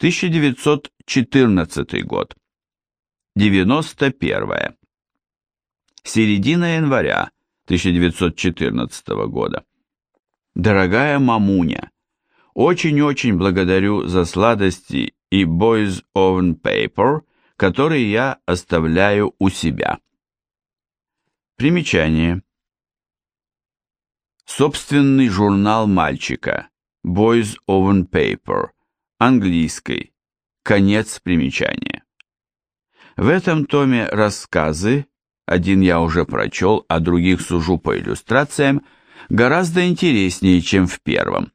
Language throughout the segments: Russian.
1914 год. 91. Середина января 1914 года. Дорогая мамуня, очень-очень благодарю за сладости и Boys Oven Paper, которые я оставляю у себя. Примечание. Собственный журнал мальчика. Boys Oven Paper. Английский. Конец примечания. В этом томе рассказы, один я уже прочел, а других сужу по иллюстрациям, гораздо интереснее, чем в первом.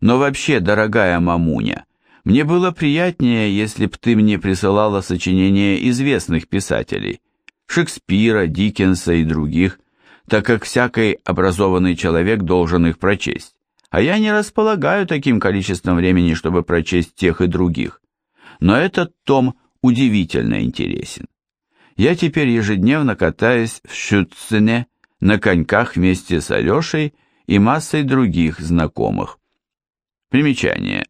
Но вообще, дорогая мамуня, мне было приятнее, если б ты мне присылала сочинения известных писателей, Шекспира, Диккенса и других, так как всякий образованный человек должен их прочесть. А я не располагаю таким количеством времени, чтобы прочесть тех и других. Но этот том удивительно интересен. Я теперь ежедневно катаюсь в Шюцене на коньках вместе с Алешей и массой других знакомых. Примечание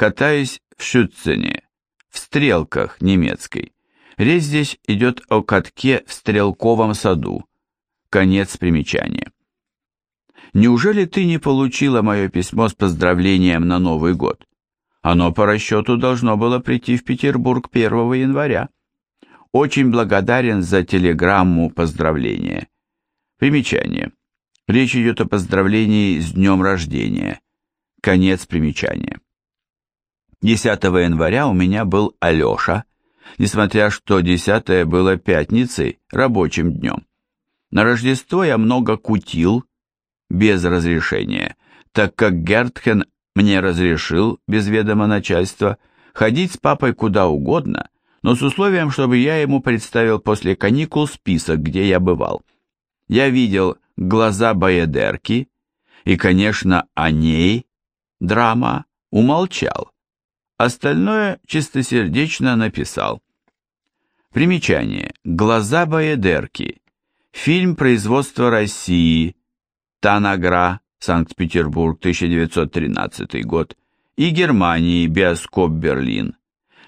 катаясь в Шюцене, в стрелках немецкой. Речь здесь идет о катке в стрелковом саду. Конец примечания. Неужели ты не получила мое письмо с поздравлением на Новый год? Оно по расчету должно было прийти в Петербург 1 января. Очень благодарен за телеграмму поздравления. Примечание. Речь идет о поздравлении с днем рождения. Конец примечания. 10 января у меня был Алеша, несмотря что 10 было пятницей, рабочим днем. На Рождество я много кутил, без разрешения, так как Гертхен мне разрешил, без ведома начальства, ходить с папой куда угодно, но с условием, чтобы я ему представил после каникул список, где я бывал. Я видел глаза Баядерки и, конечно, о ней, драма, умолчал. Остальное чистосердечно написал. Примечание. «Глаза Баядерки». Фильм производства России. Танагра, Санкт-Петербург, 1913 год. И Германии, Биоскоп Берлин.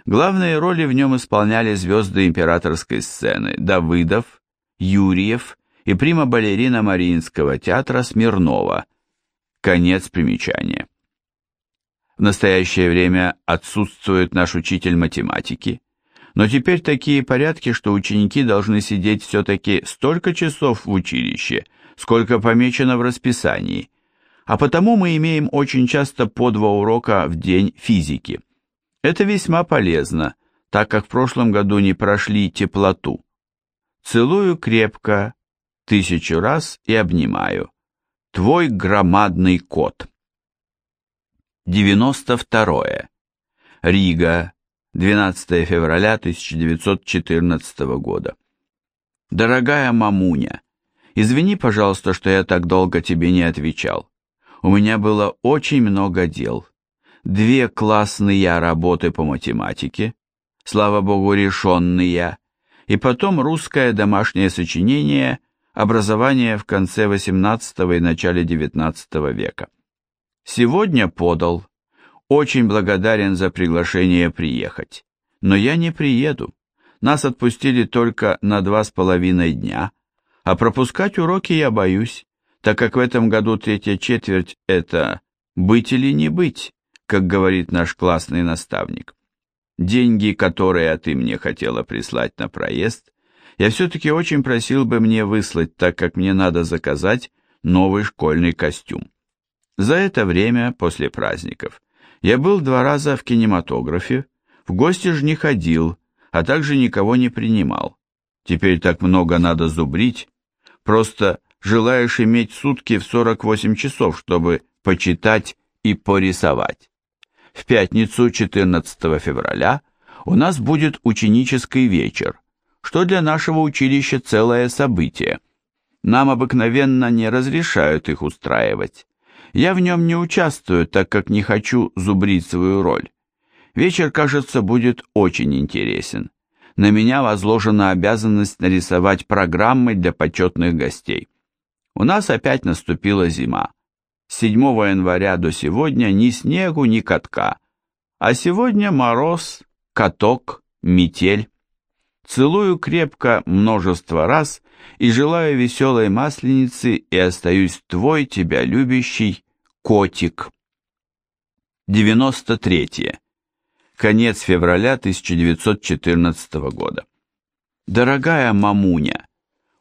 Главные роли в нем исполняли звезды императорской сцены Давыдов, Юрьев и прима-балерина Мариинского театра Смирнова. Конец примечания. В настоящее время отсутствует наш учитель математики, но теперь такие порядки, что ученики должны сидеть все-таки столько часов в училище, сколько помечено в расписании, а потому мы имеем очень часто по два урока в день физики. Это весьма полезно, так как в прошлом году не прошли теплоту. Целую крепко, тысячу раз и обнимаю. Твой громадный кот. 92. Рига, 12 февраля 1914 года. Дорогая мамуня, извини, пожалуйста, что я так долго тебе не отвечал. У меня было очень много дел. Две классные работы по математике, слава богу, решенные, и потом русское домашнее сочинение «Образование в конце XVIII и начале XIX века». Сегодня подал. Очень благодарен за приглашение приехать. Но я не приеду. Нас отпустили только на два с половиной дня, а пропускать уроки я боюсь, так как в этом году третья четверть – это «быть или не быть», как говорит наш классный наставник. Деньги, которые ты мне хотела прислать на проезд, я все-таки очень просил бы мне выслать, так как мне надо заказать новый школьный костюм. За это время, после праздников, я был два раза в кинематографе, в гости же не ходил, а также никого не принимал. Теперь так много надо зубрить, просто желаешь иметь сутки в 48 часов, чтобы почитать и порисовать. В пятницу 14 февраля у нас будет ученический вечер, что для нашего училища целое событие. Нам обыкновенно не разрешают их устраивать. Я в нем не участвую, так как не хочу зубрить свою роль. Вечер, кажется, будет очень интересен. На меня возложена обязанность нарисовать программы для почетных гостей. У нас опять наступила зима. С 7 января до сегодня ни снегу, ни катка. А сегодня мороз, каток, метель. Целую крепко множество раз и желаю веселой масленицы и остаюсь твой, тебя любящий, котик. 93. -е. Конец февраля 1914 года. Дорогая мамуня,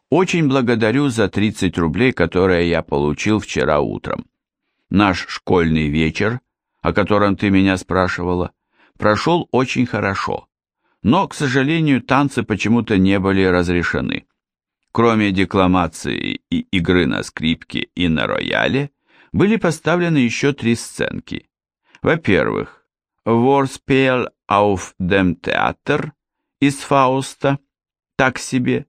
очень благодарю за 30 рублей, которые я получил вчера утром. Наш школьный вечер, о котором ты меня спрашивала, прошел очень хорошо, но, к сожалению, танцы почему-то не были разрешены. Кроме декламации и игры на скрипке и на рояле, были поставлены еще три сценки. Во-первых, «Vorspiel auf dem Theater» из Фауста, так себе,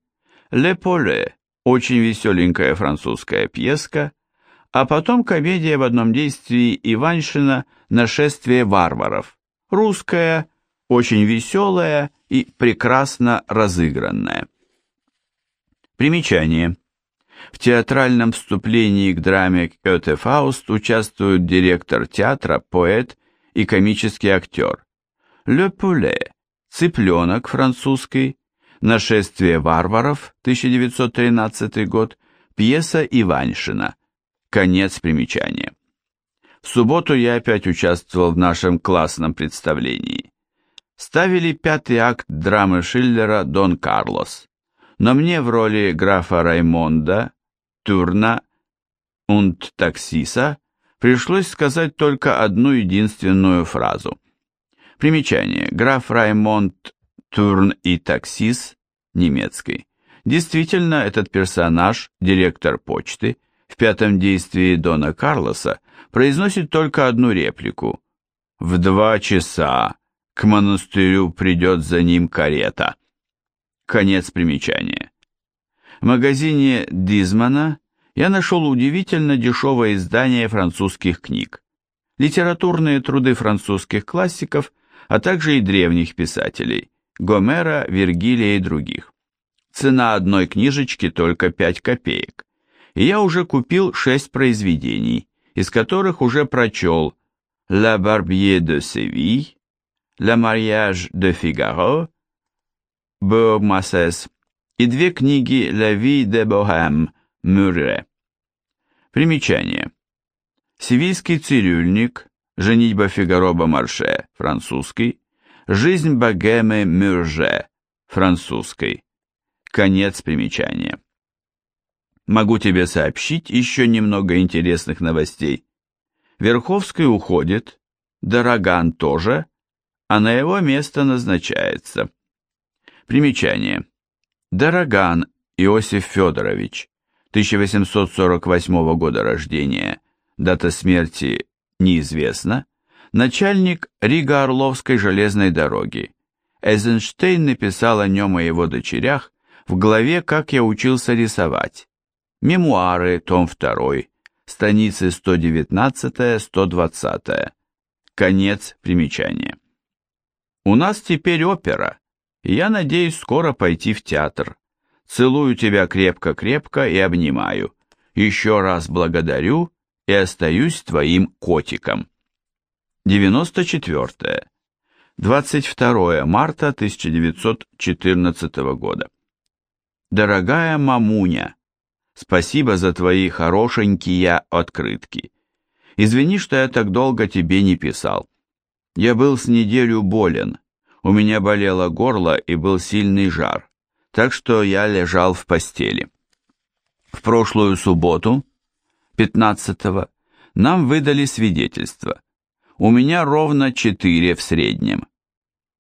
«Le Polé» – очень веселенькая французская пьеска, а потом комедия в одном действии Иваншина «Нашествие варваров», русская, очень веселая и прекрасно разыгранная. Примечание. В театральном вступлении к драме «Кёте Фауст» участвуют директор театра, поэт и комический актер. «Le Poulet» – «Цыпленок» французский, «Нашествие варваров» 1913 год, пьеса Иваншина. Конец примечания. В субботу я опять участвовал в нашем классном представлении. Ставили пятый акт драмы Шиллера «Дон Карлос», но мне в роли графа Раймонда, Турна und Таксиса пришлось сказать только одну единственную фразу. Примечание. Граф Раймонд Турн и Таксис, немецкий. Действительно, этот персонаж, директор почты, в пятом действии Дона Карлоса произносит только одну реплику. «В два часа к монастырю придет за ним карета». Конец примечания. В магазине Дизмана я нашел удивительно дешевое издание французских книг. Литературные труды французских классиков, а также и древних писателей – Гомера, Вергилия и других. Цена одной книжечки только 5 копеек. И я уже купил 6 произведений, из которых уже прочел «La Barbier de Séville», «Le mariage de Figaro», «Beurre и две книги «La vie de Bohème» Мюрре. Примечание. Севильский цирюльник, женитьба Фигаро Бомарше, французский, жизнь богемы Мюрже, французской. Конец примечания. Могу тебе сообщить еще немного интересных новостей. Верховский уходит, Дороган тоже, а на его место назначается. Примечание. Дороган Иосиф Федорович, 1848 года рождения, дата смерти неизвестна, начальник Рига-Орловской железной дороги. Эйзенштейн написал о нем и его дочерях в главе «Как я учился рисовать». Мемуары, том 2, страницы 119-120. Конец примечания. У нас теперь опера, я надеюсь скоро пойти в театр. Целую тебя крепко-крепко и обнимаю. Еще раз благодарю и остаюсь твоим котиком. 94. 22 марта 1914 года. Дорогая мамуня, спасибо за твои хорошенькие открытки. Извини, что я так долго тебе не писал. Я был с неделю болен. У меня болело горло и был сильный жар так что я лежал в постели. В прошлую субботу, 15-го, нам выдали свидетельство. У меня ровно 4 в среднем.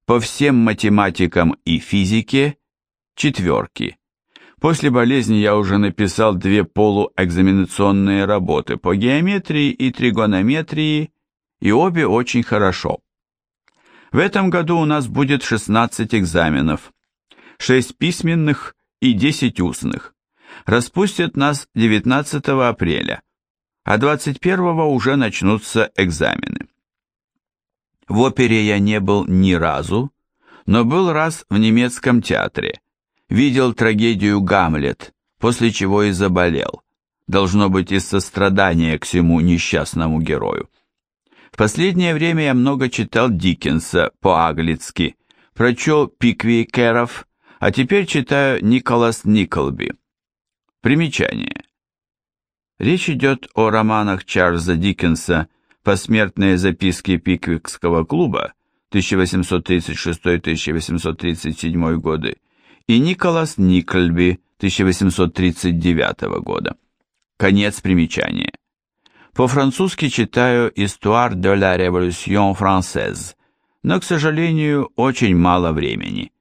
По всем математикам и физике четверки. После болезни я уже написал две полуэкзаменационные работы по геометрии и тригонометрии, и обе очень хорошо. В этом году у нас будет 16 экзаменов, 6 письменных и 10 устных. Распустят нас 19 апреля, а 21 уже начнутся экзамены. В опере я не был ни разу, но был раз в немецком театре. Видел трагедию «Гамлет», после чего и заболел. Должно быть из сострадания к всему несчастному герою. В последнее время я много читал Диккенса по-аглицки, прочел Пиквикеров, а теперь читаю Николас Николби. Примечание. Речь идет о романах Чарльза Диккенса «Посмертные записки Пиквикского клуба» 1836-1837 годы и Николас Никольби 1839 года. Конец примечания. По-французски читаю «Histoire de la Révolution française», но, к сожалению, очень мало времени.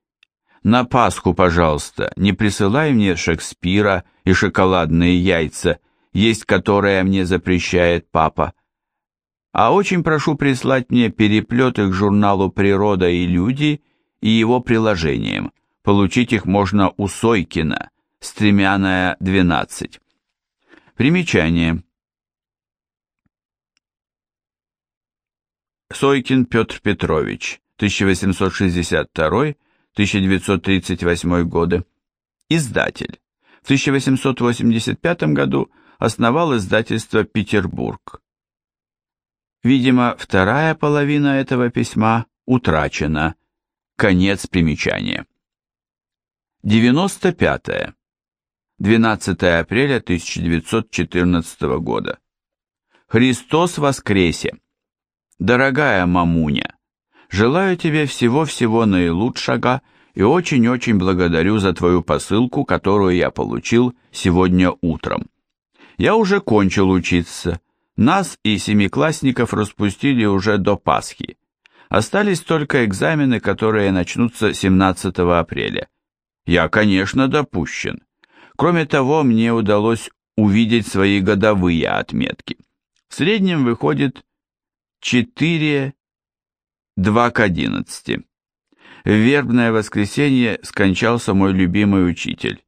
На Пасху, пожалуйста, не присылай мне Шекспира и шоколадные яйца, есть которые мне запрещает папа. А очень прошу прислать мне переплеты к журналу «Природа и люди» и его приложениям. Получить их можно у Сойкина, стремяная 12. Примечание. Сойкин Петр Петрович, 1862-1938 годы, издатель. В 1885 году основал издательство «Петербург». Видимо, вторая половина этого письма утрачена. Конец примечания. 95. -е. 12 апреля 1914 года. Христос воскресе! Дорогая мамуня, желаю тебе всего-всего наилучшего и очень-очень благодарю за твою посылку, которую я получил сегодня утром. Я уже кончил учиться. Нас и семиклассников распустили уже до Пасхи. Остались только экзамены, которые начнутся 17 апреля. Я, конечно, допущен. Кроме того, мне удалось увидеть свои годовые отметки. В среднем выходит 4, 2 к 11. В вербное воскресенье скончался мой любимый учитель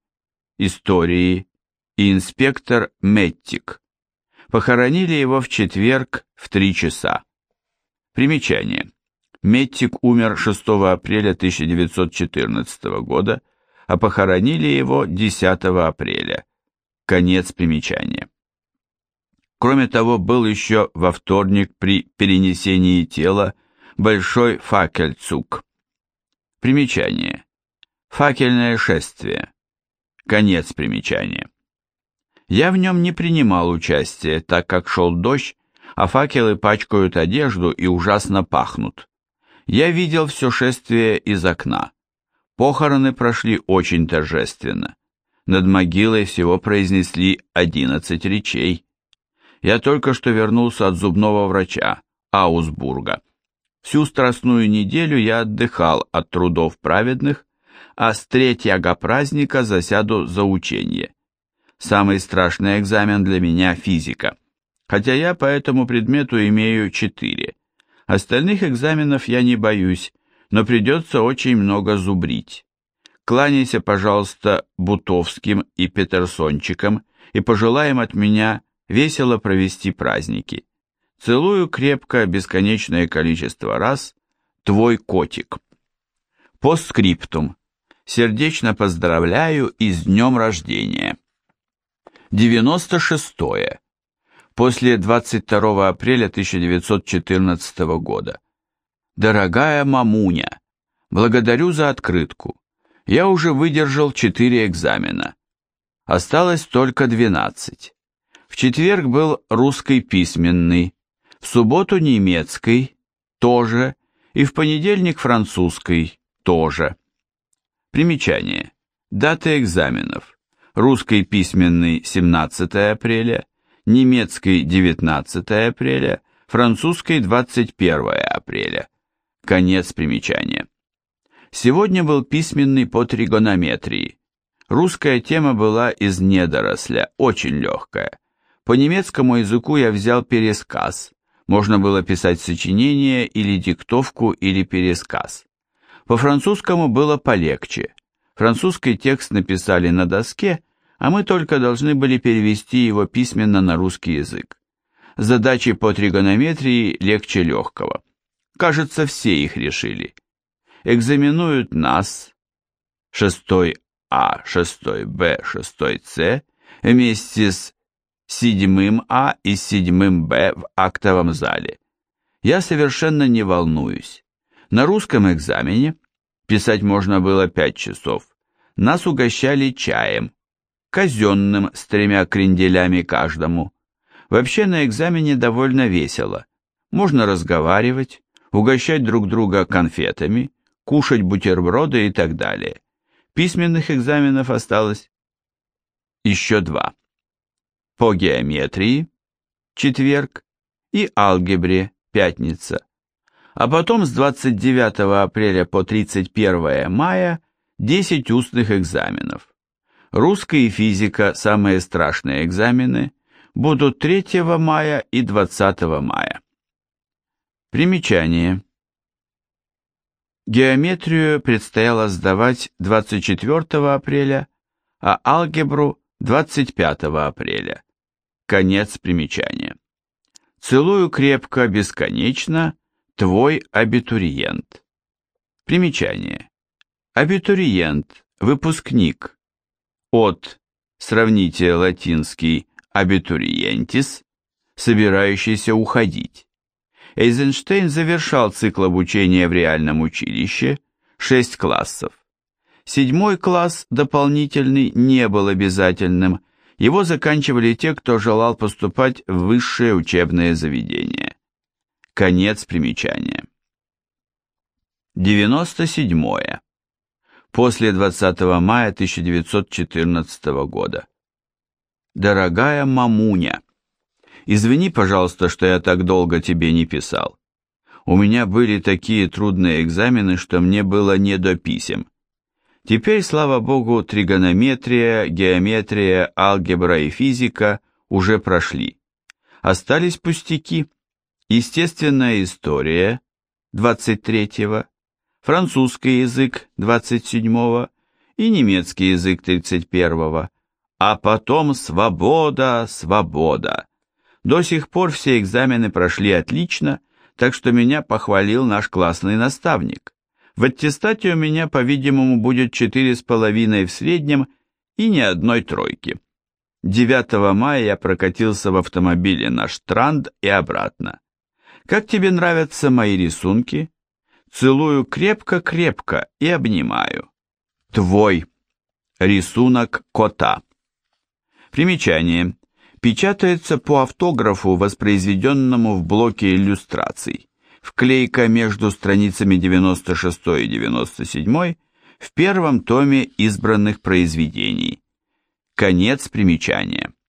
истории и инспектор Меттик. Похоронили его в четверг в 3 часа. Примечание. Меттик умер 6 апреля 1914 года, а похоронили его 10 апреля. Конец примечания. Кроме того, был еще во вторник при перенесении тела большой факельцук. Примечание. Факельное шествие. Конец примечания. Я в нем не принимал участия, так как шел дождь, а факелы пачкают одежду и ужасно пахнут. Я видел все шествие из окна. Похороны прошли очень торжественно. Над могилой всего произнесли одиннадцать речей. Я только что вернулся от зубного врача, Аусбурга. Всю страстную неделю я отдыхал от трудов праведных, а с третьего праздника засяду за учение. Самый страшный экзамен для меня – физика, хотя я по этому предмету имею четыре. Остальных экзаменов я не боюсь, но придется очень много зубрить. Кланяйся, пожалуйста, Бутовским и Петерсончикам и пожелаем от меня весело провести праздники. Целую крепко бесконечное количество раз, твой котик. Постскриптум. Сердечно поздравляю и с днем рождения. 96. -е. После 22 апреля 1914 года. Дорогая мамуня, благодарю за открытку. Я уже выдержал 4 экзамена. Осталось только 12. В четверг был русский письменный, в субботу немецкий, тоже, и в понедельник французский, тоже. Примечание. Даты экзаменов. Русский письменный 17 апреля, немецкий 19 апреля, французский 21 апреля. Конец примечания. Сегодня был письменный по тригонометрии. Русская тема была из недоросля, очень легкая. По немецкому языку я взял пересказ. Можно было писать сочинение или диктовку или пересказ. По французскому было полегче. Французский текст написали на доске, а мы только должны были перевести его письменно на русский язык. Задачи по тригонометрии легче легкого. Кажется, все их решили. Экзаменуют нас, 6А, 6Б, 6С, вместе с седьмым А и седьмым Б в актовом зале. Я совершенно не волнуюсь. На русском экзамене писать можно было пять часов. Нас угощали чаем, казенным с тремя кренделями каждому. Вообще на экзамене довольно весело. Можно разговаривать, угощать друг друга конфетами, кушать бутерброды и так далее. Письменных экзаменов осталось еще два. По геометрии, четверг, и алгебре, пятница. А потом с 29 апреля по 31 мая 10 устных экзаменов. Русская и физика, самые страшные экзамены, будут 3 мая и 20 мая. Примечание. Геометрию предстояло сдавать 24 апреля, а алгебру 25 апреля. Конец примечания. Целую крепко, бесконечно, твой абитуриент. Примечание. Абитуриент, выпускник. От, сравните латинский абитуриентис, собирающийся уходить. Эйзенштейн завершал цикл обучения в реальном училище, 6 классов. Седьмой класс, дополнительный, не был обязательным, его заканчивали те, кто желал поступать в высшее учебное заведение. Конец примечания. 97. -е. После 20 мая 1914 года. Дорогая мамуня, извини, пожалуйста, что я так долго тебе не писал. У меня были такие трудные экзамены, что мне было не до писем. Теперь, слава богу, тригонометрия, геометрия, алгебра и физика уже прошли. Остались пустяки. Естественная история 23-го, французский язык 27-го и немецкий язык 31-го. А потом свобода, свобода. До сих пор все экзамены прошли отлично, так что меня похвалил наш классный наставник. В аттестате у меня, по-видимому, будет четыре с половиной в среднем и ни одной тройки. 9 мая я прокатился в автомобиле на Штранд и обратно. Как тебе нравятся мои рисунки? Целую крепко-крепко и обнимаю. Твой. Рисунок кота. Примечание. Печатается по автографу, воспроизведенному в блоке иллюстраций вклейка между страницами 96 и 97 в первом томе избранных произведений. Конец примечания.